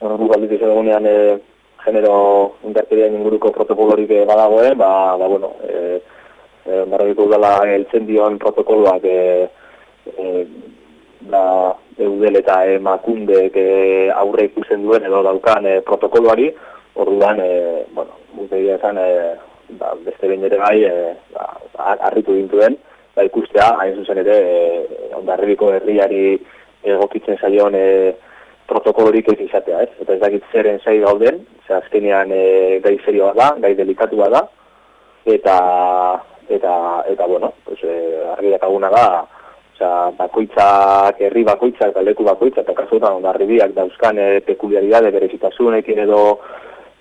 gu galditu izan egunean e, genero indarkeria inguruko protokolorik badagoen, ba, ba bueno, e, e, barriko udala eltzen dion protokoloak e, e, da eudel eta emakundek e, aurre ikusten duen edo daukan e, protokoloari, orduan, e, bueno, gutegia esan, e, ba, beste behin ere bai, e, ba, arritu dintuen, ba, ikustea, hain zuzen ere, e, ondarribiko herriari egokitzen zaion e, protokolorik ez izatea, ez? Eta ez dakit zeren zai gauden, ze azkenean e, gai serioa da, gai delikatua da, eta, eta, eta bueno, pues, e, argiak aguna da, Osa, bakoitzak, herri bakoitzak, eta leku bakoitzak, eta kasutan ondarribiak dauzkan e, pekuliaridade berezitasunekin edo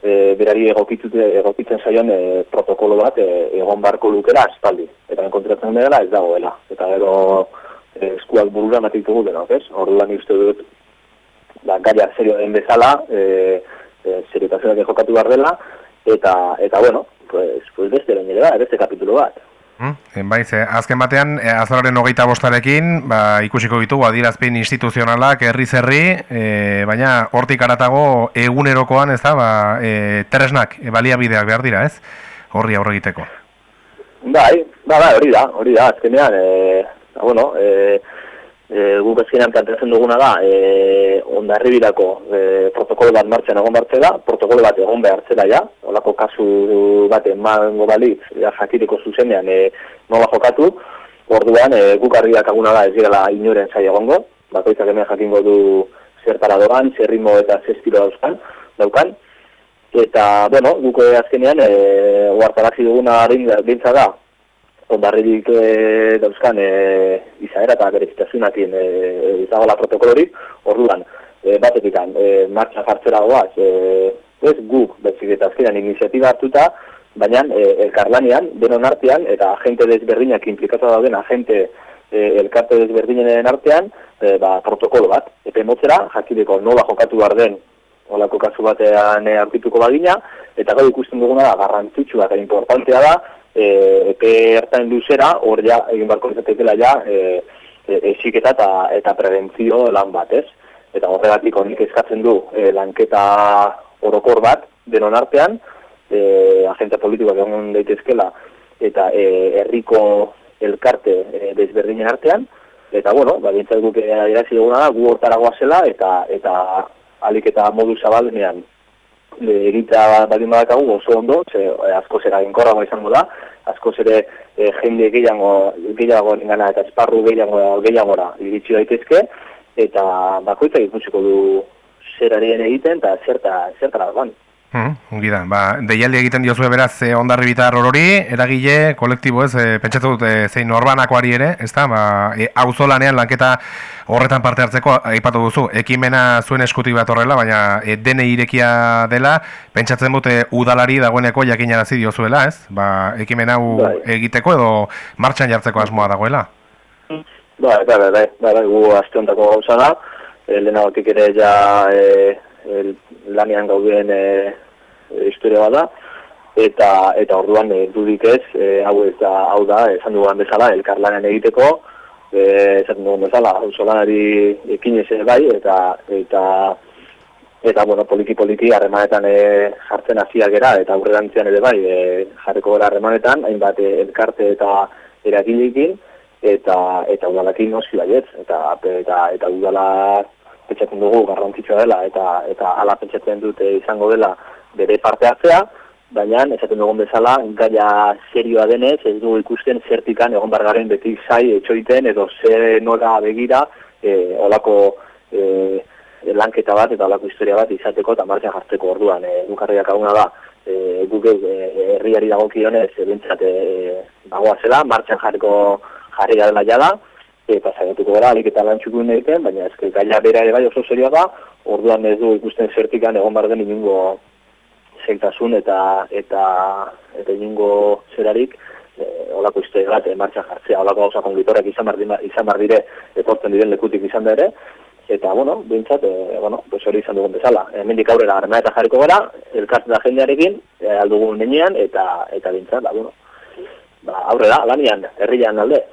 e, berari egokitzen zaion e, protokolo bat e, egon barko lukera aspaldi. Eta enkontratzen dela ez dagoela. Eta gero e, eskuak burura matik dugu denok, ez? Orduan uste dut, da, ba, gaia serio den bezala, e, e, seriotazioak jokatu behar dela, eta, eta bueno, pues, pues beste ere da, beste kapitulo bat. Hmm? Bai, ze, azken batean, e, azalaren hogeita bostarekin, ba, ikusiko ditugu adirazpin instituzionalak herri zerri, e, baina hortik aratago egunerokoan, ez da, ba, e, tresnak, e, baliabideak behar dira, ez? Horri aurre egiteko. Bai, bai, bai, hori da, hori da, azkenean, e, bueno, e, e, guk ezkenean planteatzen duguna da, e, ondarribirako e, protokolo bat martxan egon bartzela, protokolo bat egon behartzela ja, olako kasu bat emango balitz, ja, jakiteko zuzenean e, nola jokatu, orduan e, guk arriak aguna da ez dira inoren zai egongo, bakoitzak hemen jakingo du zertara doan, zerrimo eta zestilo dauzkan, daukan, eta, bueno, guk azkenean, e, uartarazi duguna bintza da, ondarririk e, dauzkan e, izaera eta berezitasunak e, izagola protokolorik, orduan, e, batetik e, martxa jartzera goaz, e, ez guk, betzik eta azkenean iniziatiba hartuta, baina e, elkarlanian, denon artean, eta agente desberdinak implikatu dauden agente e, elkarte desberdinen artean, e, ba, protokolo bat, epe motzera, jakideko nola jokatu behar den, olako kasu batean e, aurkituko bagina, eta gau ikusten duguna da, garrantzitsua eta importantea da, e, epe hartan luzera, hor ja, egin barko izatekela ja, e, e, esiketa eta, eta prebentzio lan bat, ez? Eta horregatik honik eskatzen du e, lanketa orokor bat, denon artean, e, agente politikoak egon daitezkela, eta e, herriko elkarte e, desberdinen artean, eta bueno, ba, bintzat guk da, gu hortaragoa zela, eta, eta alik eta modu zabalenean egita baldin badakagu oso ondo, ze e, asko zera ginkorrago izango da, asko zere e, jende gehiago, gehiago ingana eta esparru gehiago gehiagora iritsi daitezke, eta bakoitzak ikusiko du zerarien egiten eta zerta, zerta lagoan. Hmm, da, ba, deialdi egiten diozu beraz e, ondarri bitar orori, eragile, kolektibo ez, e, pentsatu dut e, zein norbanakoari ere, ez da, ba, e, auzolanean lanketa horretan parte hartzeko, aipatu duzu, ekimena zuen eskutik bat horrela, baina e, dene irekia dela, pentsatzen dute udalari dagoeneko jakinarazi diozuela, ez? Ba, ekimen hau bai. egiteko edo martxan jartzeko asmoa dagoela? Bai, bai, bai, bai, bai, gu ondako gauza da, e, lehenagotik ere ja e, el, lanian gauden e, historia bada eta eta orduan e, dudik ez e, hau ez da hau da esan duan bezala elkarlanean egiteko eh esan dugun bezala auzolanari ekin ere bai eta eta eta bueno poliki poliki harremanetan e, jartzen hasiak gera eta aurrerantzean ere bai e, jarriko gara harremanetan hainbat elkarte eta eragileekin eta eta udalakin noski baiet eta eta eta udala pentsatzen dugu garrantzitsua dela eta eta hala pentsatzen dute izango dela bere parte hartzea, baina esaten dugun bezala gaia serioa denez, ez dugu ikusten zertikan egon bargaren beti zai etxoiten edo ze nola begira e, olako e, lanketa bat eta olako historia bat izateko eta martxan jartzeko orduan. E, Nukarriak aguna da, e, guke e, herriari dagokionez e, bintzat e, bagoa zela, martxan jarriko jarri dela jada, eta zaiatuko gara alik eta lan txukun egiten, baina ez gaila bera ere bai oso serioa da, orduan ez du ikusten zertikan egon bar den inungo zeitasun eta eta eta inungo zerarik e, olako historia bat, martxan jartzea, olako gauza konglitorak izan bar, izan bar dire, diren lekutik izan da ere, eta, bueno, bintzat, e, bueno, pues hori izan dugun bezala. E, mendik aurrera arma eta jarriko gara, elkartzen da jendearekin, e, aldugun nenean, eta, eta bintzat, ba, bueno, ba, aurrera, lanian, herrian alde.